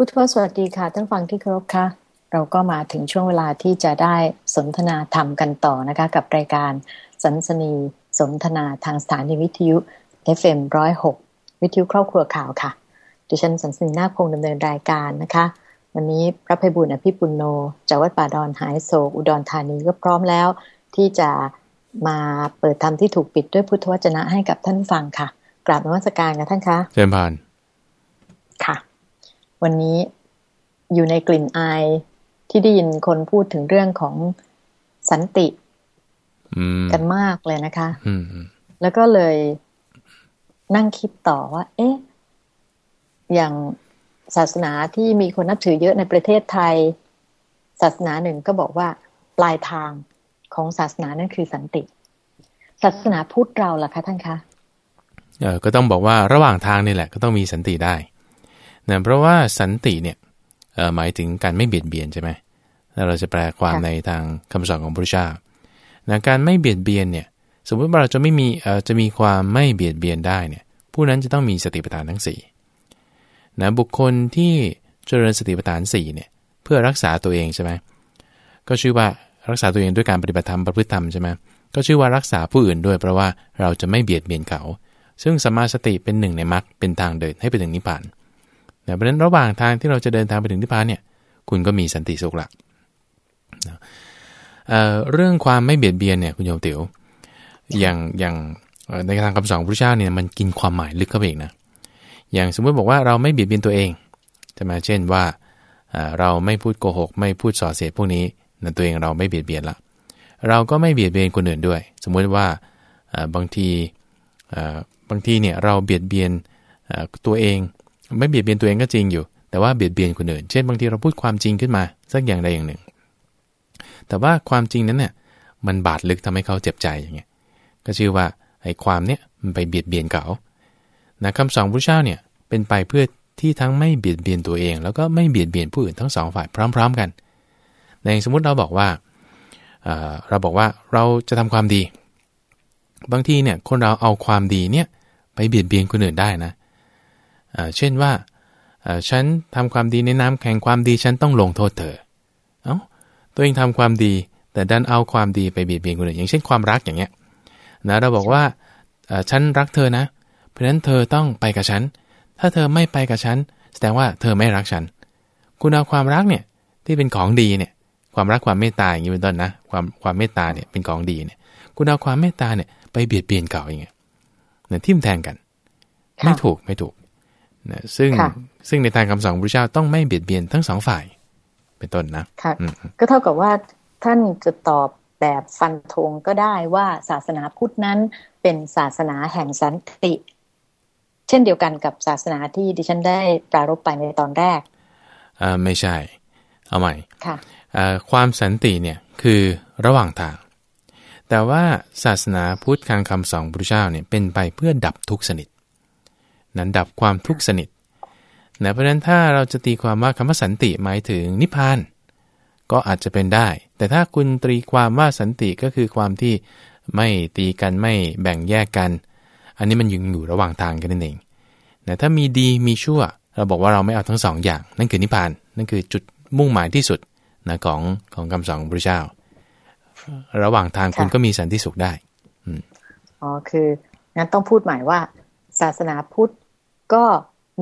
พุทธวสวัสดีค่ะท่านฟังที่เคารพค่ะ เราก็มาถึงช่วงเวลาที่จะได้สนทนาธรรมกันต่อนะคะ กับรายการสันสนีสนทนาทางสถานีวิทยุ FM106 วิทยุครอบครัวข่าวค่ะ ดิฉันสันสนีนาคพงดำเนินรายการนะคะ วันนี้พระภัยบุญอภิปุณโนจากวัดป่าดอนหายโศกอุดรธานีก็พร้อมแล้วที่จะมาเปิดธรรมที่ถูกปิดด้วยพุทธวจนะให้กับท่านฟังค่ะ กราบนมัสการค่ะท่านคะเชิญผ่านค่ะ วันนี้อยู่ในกลิ่นอายที่ได้ยินคนพูดถึงเรื่องของสันติกันมากเลยนะคะแล้วก็เลยนั่งคิดต่อว่า เอ๊ะ อย่างศาสนาที่มีคนนับถือเยอะในประเทศไทย ศาสนาหนึ่งก็บอกว่าปลายทางของศาสนานั่นคือสันติ ศาสนาพุทธเราล่ะคะท่านคะเออก็ต้องบอกว่าระหว่างทางนี่แหละ ก็ต้องมีสันติได้ นะเพราะว่าสันติเนี่ยหมายถึงการไม่เบียดเบียนใช่ไหมแล้วเราจะแปลความในทางคำสอนของพระพุทธเจ้านะการไม่เบียดเบียนเนี่ยสมมติว่าเราจะไม่มีจะมีความไม่เบียดเบียนได้เนี่ยผู้นั้นจะต้องมีสติปัฏฐานทั้ง4นะบุคคลที่เจริญสติปัฏฐาน4เนี่ยเพื่อรักษาตัวเองใช่ไหมก็ชื่อว่ารักษาตัวเองด้วยการปฏิบัติธรรมประพฤติธรรมใช่ไหมก็ชื่อว่ารักษาผู้อื่นด้วยเพราะว่าเราจะไม่เบียดเบียนเขา ซึ่งสมาสติเป็นหนึ่งในมรรคเป็นทางเดินให้ไปถึงนิพพาน นะเพราะฉะนั้นระหว่างทางที่เราจะเดินทางไปถึงนิพพานเนี่ยคุณก็มีสันติสุขละนะเเรื่องความไม่เบียดเบียนเนี่ยคุณโยมติ๋วอย่างอย่างในทางคำสอนพระเจ้าเนี่ยมันกินความหมายลึกเข้าไปอีกนะอย่างสมมติบอกว่าเราไม่เบียดเบียนตัวเองจะมาเช่นว่าเราไม่พูดโกหก ไม่พูดส่อเสียดพวกนี้ในตัวเองเราไม่เบียดเบียนละเราก็ไม่เบียดเบียนคนอื่นด้วย สมมุติว่าบางทีบางทีเนี่ยเราเบียดเบียนตัวเอง ไม่เบียดเบียนตัวเองก็จริงอยู่ แต่ว่าเบียดเบียนคนอื่น เช่นบางทีเราพูดความจริงขึ้นมา สักอย่างใดอย่างหนึ่ง แต่ว่าความจริงนั้นเนี่ยมันบาดลึกทำให้เขาเจ็บใจอย่างเงี้ย ก็ชื่อว่าไอ้ความเนี้ยมันไปเบียดเบียนเขานะคำสอนพระเจ้าเนี่ยเป็นไปเพื่อที่ทั้งไม่เบียดเบียนตัวเอง แล้วก็ไม่เบียดเบียนผู้อื่นทั้งสองฝ่ายพร้อม ๆ กัน ในสมมุติเราบอกว่าเราบอกว่าเราจะทำความดี บางทีเนี่ยคนเราเอาความดีเนี่ยไปเบียดเบียนคนอื่นได้นะ เช่นว่าฉันทำความดีในน้ำแข่งความดีฉันต้องลงโทษเธอ เอา้าตัวเองทำความดีแต่ดันเอาความดีไปเบียดเบียนคนอื่นอย่างเช่นความรักอย่างเงี้ยนะเราบอกว่าฉันรักเธอนะ เพราะฉะนั้นเธอต้องไปกับฉัน ถ้าเธอไม่ไปกับฉันแสดงว่าเธอไม่รักฉัน คุณเอาความรักเนี่ยที่เป็นของดีเนี่ยความรักความเมตตาอย่างนี้เป็นต้นนะความความเมตตาเนี่ยเป็นของดีเนี่ยคุณเอาความเมตตาเนี่ยไปเบียดเบียนเก่าอย่างเงี้ยเนี่ยทิ่มแทงกัน ไม่ถูกไม่ถูก นะซึ่งซึ่งในทางคำสอนพระเจ้าต้องไม่เบียดเบียนทั้งสองฝ่าย เป็นต้นนะค่ะก็เท่ากับว่าท่านจะตอบแบบฟันธงก็ได้ว่าศาสนาพุทธนั้นเป็นศาสนาแห่งสันติ เช่นเดียวกันกับศาสนาที่ดิฉันได้ปรารบไปในตอนแรกอ่าไม่ใช่ เอาใหม่ค่ะความสันติเนี่ยคือระหว่างทาง แต่ว่าศาสนาพุทธทางคำสอนพระเจ้าเนี่ยเป็นไปเพื่อดับทุกข์สนิท นั้นดับความทุกข์สนิทนะเพราะฉะนั้นถ้าเราจะตีความว่าคำว่าสันติหมายถึงนิพพาน ก็อาจจะเป็นได้ แต่ถ้าคุณตรีความว่าสันติก็คือความที่ไม่ตีกันไม่แบ่งแยกกัน อันนี้มันยังอยู่ระหว่างทางกันนั่นเองแต่ถ้ามีดีมีชั่ว เราบอกว่าเราไม่เอาทั้งสองอย่าง นั่นคือนิพพาน นั่นคือจุดมุ่งหมายที่สุดนะของของคำสอนของพระเจ้า ระหว่างทางคุณก็มีสันติสุขได้อ๋อคืองั้นต้องพูดหมายว่า ศาสนาพุทธก็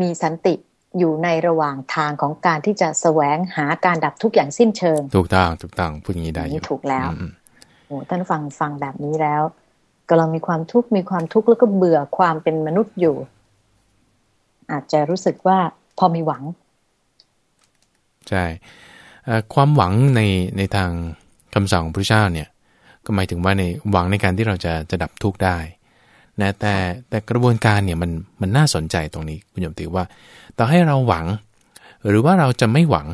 มีสันติอยู่ในระหว่างทางของการที่จะแสวงหาการดับทุกอย่างสิ้นเชิง ถูกต้องถูกต้องพูดอย่างนี้ได้นี่ถูกแล้วโอ้ท่านฟังฟังแบบนี้แล้วกำลังมีความทุกข์มีความทุกข์แล้วก็เบื่อความเป็นมนุษย์อยู่ อาจจะรู้สึกว่าพอมีหวัง ใช่ความหวังในในทางคำสั่งของพระเจ้าเนี่ย ก็หมายถึงว่าในหวังในการที่เราจะจะดับทุกข์ได้ นะแต่แต่กระบวนการเนี่ยมันมันน่าสนใจตรงนี้คุณโยมติว่า ต่อให้เราหวัง หรือว่าเราจะไม่หวัง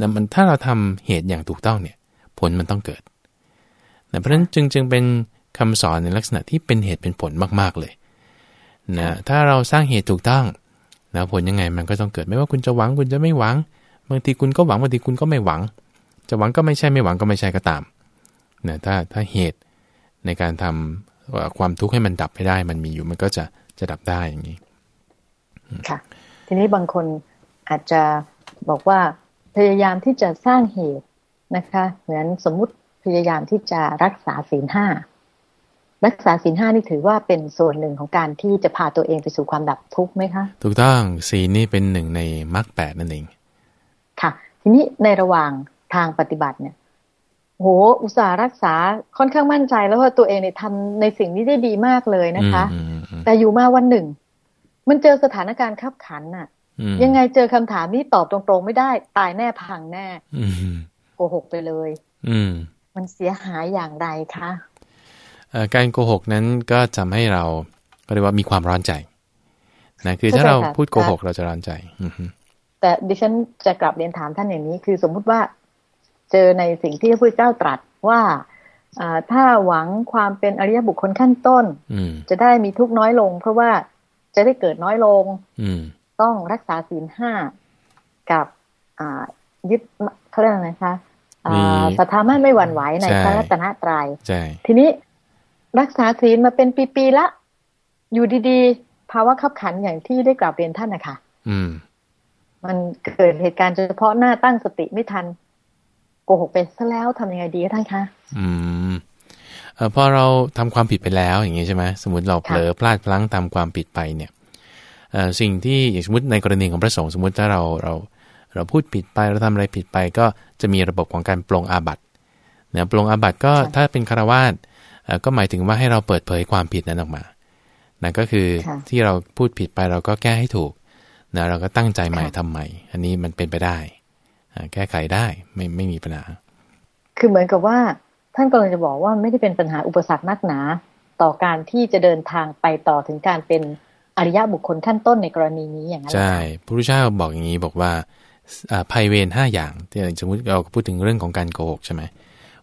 นะมันถ้าเราทำเหตุอย่างถูกต้องเนี่ยผลมันต้องเกิดนะเพราะฉะนั้นจึงจึงเป็นคำสอนในลักษณะที่เป็นเหตุเป็นผลมาก ๆเลยนะถ้าเราสร้างเหตุถูกต้องนะผลยังไงมันก็ต้องเกิดไม่ว่าคุณจะหวังคุณจะไม่หวังบางทีคุณก็หวังบางทีคุณก็ไม่หวัง จะหวังก็ไม่ใช่ไม่หวังก็ไม่ใช่ก็ตามนะถ้าถ้าเหตุในการทำ ความทุกข์ให้มันดับไม่ได้ มันมีอยู่มันก็จะจะดับได้อย่างนี้ค่ะ ทีนี้บางคนอาจจะบอกว่าพยายามที่จะสร้างเหตุนะคะ เหมือนสมมุติพยายามที่จะรักษาศีลห้ารักษาศีลห้านี่ถือว่าเป็นส่วนหนึ่งของการที่จะพาตัวเองไปสู่ความดับทุกข์ไหมคะ ถูกต้องศีลนี่เป็นหนึ่งในมรรคแปดนั่นเอง ค่ะ ทีนี้ในระหว่างทางปฏิบัติเนี่ย โหอุตส่าห์รักษาค่อนข้างมั่นใจแล้วว่าตัวเองเนี่ยทำในสิ่งนี้ได้ดีมากเลยนะคะ แต่อยู่มาวันหนึ่ง มันเจอสถานการณ์ขับขันน่ะ ยังไงเจอคำถามนี้ตอบตรงๆไม่ได้ ตายแน่พังแน่โกหกไปเลยอืมันเสียหายอย่างไรคะการโกหกนั้นก็ทำให้เราก็เรียกว่ามีความร้อนใจนะคือถ้าเราพูดโกหกเราจะร้อนใจแต่ดิฉันจะกลับเรียนถามท่านอย่างนี้ คือสมมุติว่า เจอในสิ่งที่พระพุทธเจ้าตรัสว่าถ้าหวังความเป็นอริยบุคคลขั้นต้นจะได้มีทุกน้อยลง เพราะว่าจะได้เกิดน้อยลงต้องรักษาศีลห้ากับยึดเขาเรียกอะไรคะศรัทธามั่นไม่หวั่นไหวในพระรัตนตรยัยทีนี้รักษาศีลมาเป็นปีๆละ อยู่ดีๆ ภาวะขับขันอย่างที่ได้กล่าวเรียนท่านนะคะมันเกิดเหตุการณ์เฉพาะหน้าตั้งสติไม่ทัน โกหกไปซะแล้วทำยังไงดีท่านคะ อืมเออพอเราทำความผิดไปแล้วอย่างนี้ใช่ไหมสมมติเราเผลอพลาดพลั้งทำความผิดไปเนี่ยเออสิ่งที่อย่างสมมติในกรณีของพระสงฆ์สมมติถ้าเราเราเราพูดผิดไปเราทำอะไรผิดไป ก็จะมีระบบของการปลงอาบัติเนี่ยปลงอาบัติก็ถ้าเป็นคารวาสก็หมายถึงว่าให้เราเปิดเผยความผิดนั้นออกมานั่นก็คือที่เราพูดผิดไปเราก็แก้ให้ถูกนะเราก็ตั้งใจใหม่ทำใหม่ อันนี้มันเป็นไปได้ แก้ไขได้ไม่ไม่มีปัญหา คือเหมือนกับว่า ท่านกำลังจะบอกว่าไม่ได้เป็นปัญหาอุปสรรคนักหนา ต่อการที่จะเดินทางไปต่อถึงการเป็นอริยะบุคคลขั้นต้นในกรณีนี้อย่างนั้นใช่พระพุทธเจ้าบอกอย่างนี้บอกว่าภัยเวรห้าอย่างที่สมมติเราพูดถึงเรื่องของการโกหกใช่ไหม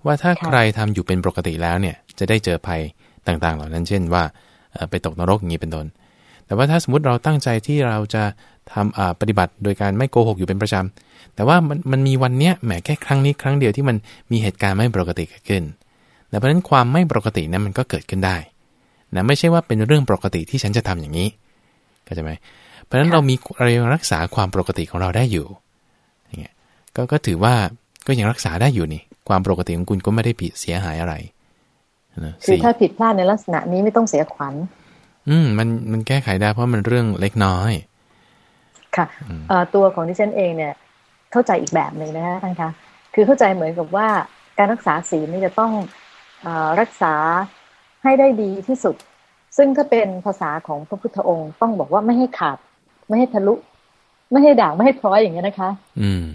ว่าถ้าใครทำอยู่เป็นปกติแล้วเนี่ยจะได้เจอภัยต่างๆ เหล่านั้น เช่นว่าไปตกนรกอย่างนี้เป็นต้นแต่ว่าถ้าสมมติเราตั้งใจที่เราจะ ทำปฏิบัติโดยการไม่โกหกอยู่เป็นประจำ แต่ว่ามันมันมีวันเนี้ยแหมแค่ครั้งนี้ครั้งเดียวที่มันมีเหตุการณ์ไม่ปกติเกิดขึ้นแต่เพราะฉะนั้นความไม่ปกตินั้นมันก็เกิดขึ้นได้นะไม่ใช่ว่าเป็นเรื่องปกติที่ฉันจะทำอย่างนี้เข้าใจไหมเพราะฉะนั้นเรามีเรายังรักษาความปกติของเราได้อยู่อย่างเงี้ยก็ก็ถือว่าก็ยังรักษาได้อยู่นี่ความปกติของคุณก็ไม่ได้ผิดเสียหายอะไรคือถ้าผิดพลาดในลักษณะนี้ไม่ต้องเสียขวัญ อืมมันมันแก้ไขได้เพราะมันเรื่องเล็กน้อย ค่ะตัวของดิฉันเองเนี่ยเข้าใจอีกแบบหนึ่งนะฮะท่านคะคือเข้าใจเหมือนกับว่าการรักษาศีลนี่จะต้องอรักษาให้ได้ดีที่สุด ซึ่งถ้าเป็นภาษาของพระพุทธองค์ ต้องบอกว่าไม่ให้ขาด ไม่ให้ทะลุ ไม่ให้ด่างไม่ให้พร้อยอย่างเงี้ยนะคะ อืม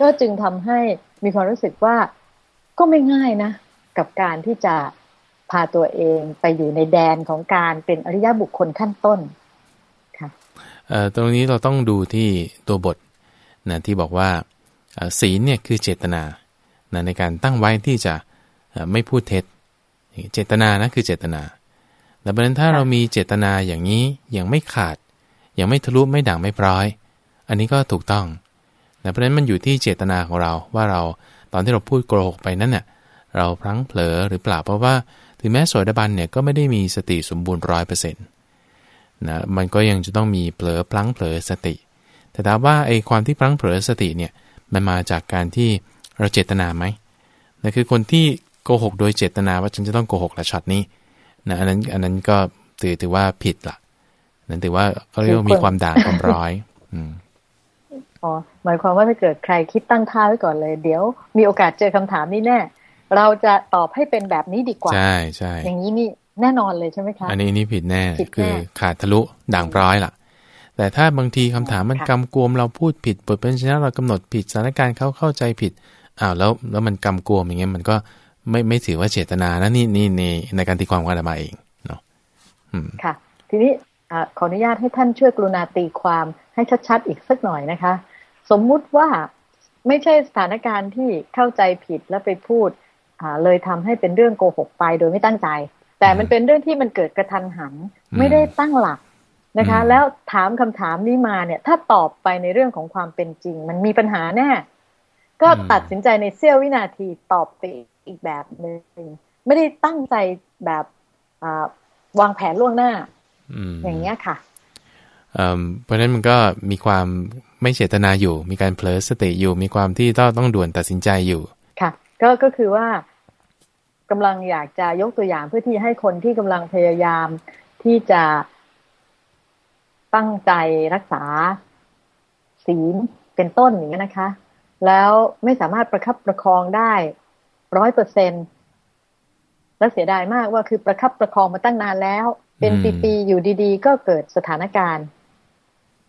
ก็จึงทำให้มีความรู้สึกว่าก็ไม่ง่ายนะ กับการที่จะพาตัวเองไปอยู่ในแดนของการเป็นอริยบุคคลขั้นต้นค่ะ ตรงนี้เราต้องดูที่ตัวบทนะที่บอกว่าศีลเนี่ยคือเจตนานะในการตั้งไว้ที่จะไม่พูดเท็จ เจตนานะคือเจตนาแต่ประเด็นถ้าเรามีเจตนาอย่างนี้ยังไม่ขาดยังไม่ทะลุไม่ด่างไม่พร้อย อันนี้ก็ถูกต้องแต่ประเด็นมันอยู่ที่เจตนาของเราว่าเราตอนที่เราพูดโกหกไปนั้นเนี่ยเราพลั้งเผลอหรือเปล่าเพราะว่า ถึงแม้โสดาบันเนี่ยก็ไม่ได้มีสติสมบูรณ์ร้อยเปอร์เซ็นต์ นะมันก็ยังจะต้องมีเผลอพลั้งเผลอสติ แต่ถามว่าไอ้ความที่พลั้งเผลอสติเนี่ยมันมาจากการที่เราเจตนาไหมนั่นคือคนที่โกหกโดยเจตนาว่าฉันจะต้องโกหกละช็อตนี้นะอันนั้นอันนั้นก็ถือถือว่าผิดละนั่นถือว่าเขาเรียกว่ามีความด่างความร้อยอืมอ๋อหมายความว่าถ้าเกิดใครคิดตั้งท่าไว้ก่อนเลย เดี๋ยวมีโอกาสเจอคำถามนี้แน่เราจะตอบให้เป็นแบบนี้ดีกว่า ใช่ใช่อย่างนี้นี่ แน่นอนเลยใช่ไหมคะอันนี้นี่ผิดแน่คือขาดทะลุด่างพร้อยล่ะ แต่ถ้าบางทีคำถามมันกำกวมเราพูดผิดบทเป็นชนะเรากำหนดผิดสถานการณ์เขาเข้าใจผิดอ้าวแล้วแล้วมันกำกวมอย่างเงี้ยมันก็ไม่ไม่ถือว่าเจตนานะนี่นี่ในในการตีความกันมาเองเนาะค่ะ ทีนี้อขออนุญาตให้ท่านช่วยกรุณาตีความให้ชัดๆอีกสักหน่อยนะคะ สมมุติว่าไม่ใช่สถานการณ์ที่เข้าใจผิดแล้วไปพูดเลยทำให้เป็นเรื่องโกหกไปโดยไม่ตั้งใจ แต่มันเป็นเรื่องที่มันเกิดกระทันหัน ไม่ได้ตั้งหลักนะคะ แล้วถามคำถามนี้มาเนี่ย ถ้าตอบไปในเรื่องของความเป็นจริง มันมีปัญหาแน่ก็ตัดสินใจในเสี้ยววินาทีตอบไปอีกแบบหนึ่งไม่ได้ตั้งใจแบบวางแผนล่วงหน้าอย่างเงี้ยค่ะเพราะฉะนั้นมันก็มีความไม่เจตนาอยู่ มีการเผลอสติอยู่ มีความที่ต้องต้องด่วนตัดสินใจอยู่ ค่ะ ก็ก็คือว่า กำลังอยากจะยกตัวอย่างเพื่อที่ให้คนที่กำลังพยายามที่จะตั้งใจรักษาศีลเป็นต้นอย่างนี้นะคะ แล้วไม่สามารถประคับประคองได้ร้อยเปอร์เซ็นและเสียดายมากว่าคือประคับประคองมาตั้งนานแล้ว เป็นปีๆอยู่ดีๆ ก็เกิดสถานการณ์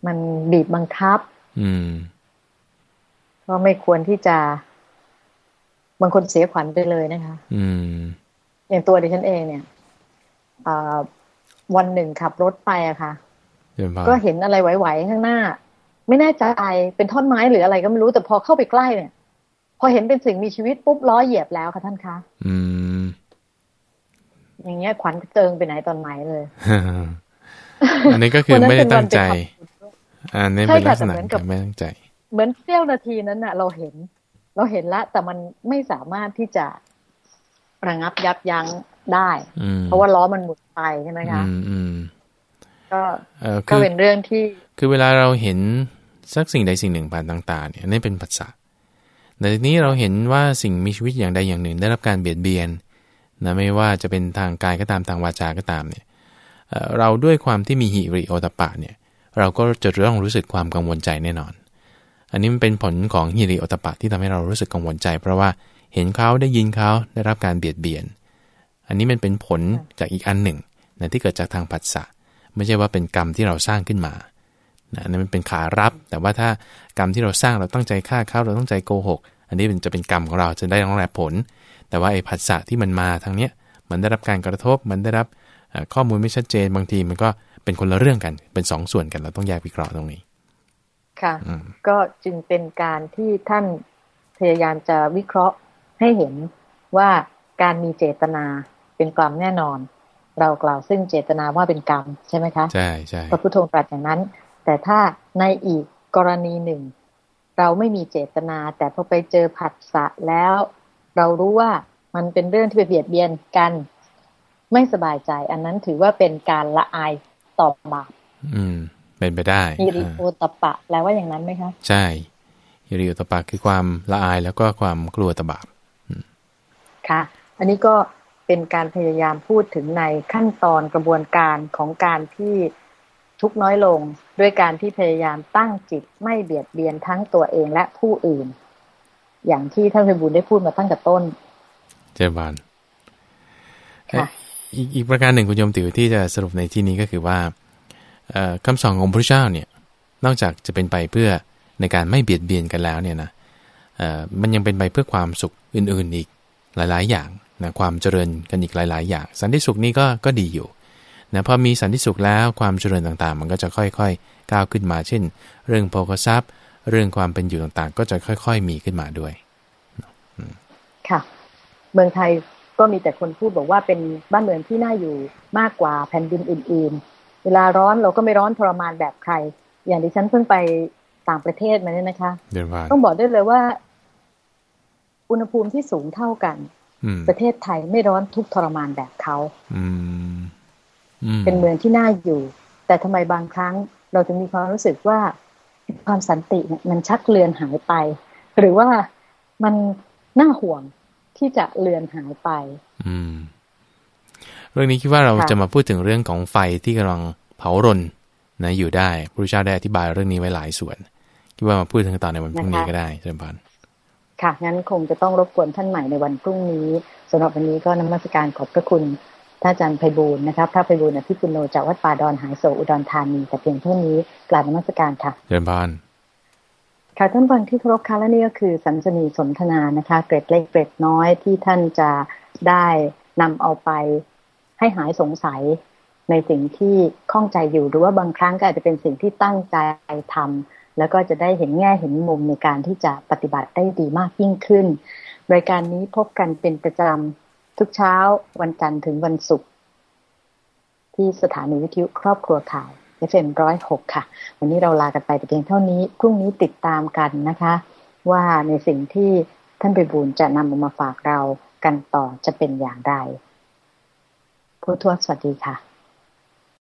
มันบีบบังคับอืมก็ไม่ควรที่จะ บางคนเสียขวัญไปเลยนะคะ อืม อย่างตัวดิฉันเองเนี่ยวันหนึ่งขับรถไปอะค่ะ ก็เห็นอะไรไหวๆข้างหน้า ไม่แน่ใจเป็นท่อนไม้หรืออะไรก็ไม่รู้แต่พอเข้าไปใกล้เนี่ย พอเห็นเป็นสิ่งมีชีวิตปุ๊บล้อเหยียบแล้วค่ะท่านคะอืม อย่างเงี้ยขวัญเจิงไปไหนตอนไหนเลย อันนี้ก็คือไม่ได้ตั้งใจอันนี้เป็นลักษณะกับไม่ตั้งใจ เหมือนเสี้ยวนาทีนั้นน่ะ เราเห็น เราเห็นละ แต่มันไม่สามารถที่จะระงับยับยั้งได้ เพราะว่าล้อมันหมุนไปใช่ไหมคะก็ก็เป็นเรื่องที่ คือเวลาเราเห็นสักสิ่งใดสิ่งหนึ่งผ่านต่างๆเนี่ยนี่เป็นปัจจัยแต่ทีนี้เราเห็นว่าสิ่งมีชีวิตอย่างใดอย่างหนึ่ง ได้รับการเบียดเบียนนะไม่ว่าจะเป็นทางกายก็ตามทางวาจาก็ตามเนี่ยเราด้วยความที่มีหิริโอตปะเนี่ย เราก็จะเรื่องรู้สึกความกังวลใจแน่นอน อันนี้มันเป็นผลของหิริโอตปะที่ทำให้เรารู้สึกกังวลใจ เพราะว่าเห็นเขาได้ยินเขาได้รับการเบียดเบียน อันนี้มันเป็นผลจากอีกอันหนึ่งนะที่เกิดจากทางผัสสะไม่ใช่ว่าเป็นกรรมที่เราสร้างขึ้นมานะนั่นมันเป็นขารับ แต่ว่าถ้ากรรมที่เราสร้างเราตั้งใจฆ่าเขาเราต้องใจโกหก อันนี้มันจะเป็นกรรมของเราจะได้รองรับผล แต่ว่าไอ้ผัสสะที่มันมาทางเนี้ยมันได้รับการกระทบ มันได้รับข้อมูลไม่ชัดเจนบางทีมันก็เป็นคนละเรื่องกัน เป็นสองส่วนกันเราต้องแยกวิเคราะห์ตรงนี้ ค่ะ ก็จึงเป็นการที่ท่านพยายามจะวิเคราะห์ให้เห็นว่าการมีเจตนาเป็นกรรมแน่นอน เรากล่าวซึ่งเจตนาว่าเป็นกรรมใช่ไหมคะใช่ใช่พระพุทโธตรัสอย่างนั้น แต่ถ้าในอีกกรณีหนึ่ง เราไม่มีเจตนา แต่พอไปเจอผัสสะแล้ว เรารู้ว่ามันเป็นเรื่องที่ไปเบียดเบียนกัน ไม่สบายใจ อันนั้นถือว่าเป็นการละอายต่อบาปอืม เป็นไปได้ฮิริโอตปะแปลว่าอย่างนั้นไหมคะ ใช่ฮิริโอตปะคือความละอายแล้วก็ความกลัวตบาปค่ะ อันนี้ก็เป็นการพยายามพูดถึงในขั้นตอนกระบวนการของการที่ทุกน้อยลงด้วยการที่พยายามตั้งจิตไม่เบียดเบียนทั้งตัวเองและผู้อื่น อย่างที่ท่านพิบูลได้พูดมาตั้งแต่ต้น เจบานอีกอีกประการหนึ่งคุณโยมติวที่จะสรุปในที่นี้ก็คือว่า คำสอนของพระเจ้าเนี่ยนอกจากจะเป็นไปเพื่อในการไม่เบียดเบียนกันแล้วเนี่ยนะมันยังเป็นไปเพื่อความสุขอื่นๆอีกหลายๆ อย่างนะความเจริญกันอีกหลาย ๆ อย่าง สันติสุขนี้ก็ก็ดีอยู่นะพอมีสันติสุขแล้วความเจริญต่างๆ มันก็จะค่อยๆ ก้าวขึ้นมา เช่น เรื่องโภคทรัพย์ เรื่องความเป็นอยู่ต่างๆ ก็จะค่อย ๆ มีขึ้นมาด้วยค่ะ เมืองไทยก็มีแต่คนพูดบอกว่าเป็นบ้านเมืองที่น่าอยู่มากกว่าแผ่นดินอื่นๆ เวลาร้อนเราก็ไม่ร้อนทรมานแบบใคร อย่างที่ฉันเพิ่งไปต่างประเทศมาเนี่ยนะคะ ต้องบอกได้เลยว่า อุณหภูมิที่สูงเท่ากัน ประเทศไทยไม่ร้อนทุกทรมานแบบเขาเป็นเมืองที่น่าอยู่ แต่ทำไมบางครั้ง เราจะมีความรู้สึกว่าความสันติเนี่ยมันชักเลือนหายไป หรือว่ามันน่าห่วงที่จะเลือนหายไปอืม เรื่องนี้คิดว่าเราจะมาพูดถึงเรื่องของไฟที่กำลังเผารนนะอยู่ได้พระพุทธเจ้าได้อธิบายเรื่องนี้ไว้หลายส่วน คิดว่ามาพูดถึงตอนในวันพรุ่งนี้ก็ได้เชิญพันค่ะงั้นคงจะต้องรบกวนท่านใหม่ในวันพรุ่งนี้สำหรับวันนี้ก็นมัสการขอบพระคุณท่านอาจารย์ไพบูลนะครับพระไพบูลอภิปุโนจากวัดป่าดอนหายโศอุดรธานีแต่เพียงเท่านี้กราบนมัสการค่ะเชิญพานค่ะท่านฟังที่เคารพค่ะและนี่ก็คือสัมสนีสนทนานะคะ เกร็ดเล็กเกร็ดน้อยที่ท่านจะได้นำเอาไป ให้หายสงสัยในสิ่งที่ข้องใจอยู่หรือว่าบางครั้งก็อาจจะเป็นสิ่งที่ตั้งใจทำแล้วก็จะได้เห็นแง่เห็นมุมในการที่จะปฏิบัติได้ดีมากยิ่งขึ้น รายการนี้พบกันเป็นประจำทุกเช้าวันจันทร์ถึงวันศุกร์ที่สถานีวิทยุครอบครัวข่าว FM ร้อยหกค่ะ วันนี้เราลากันไปแต่เพียงเท่านี้พรุ่งนี้ติดตามกันนะคะ ว่าในสิ่งที่ท่านไปบูญจะนำมาฝากเรากันต่อจะเป็นอย่างไร ผู้ทวสวัสดีค่ะ